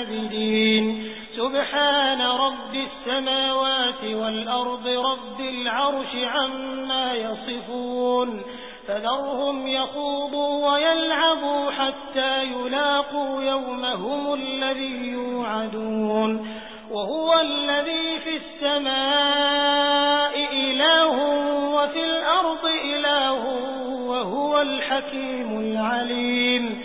العابدين. سبحان رب السماوات والأرض رب العرش عما يصفون. فذرهم يخوضوا ويلعبوا حتى يلاقوا يومهم الذي يوعدون. وهو الذي في السماء إله وفي الأرض إله وهو الحكيم العليم.